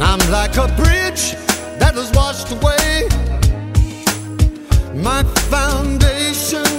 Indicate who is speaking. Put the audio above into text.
Speaker 1: I'm like a bridge that was washed away. My foundation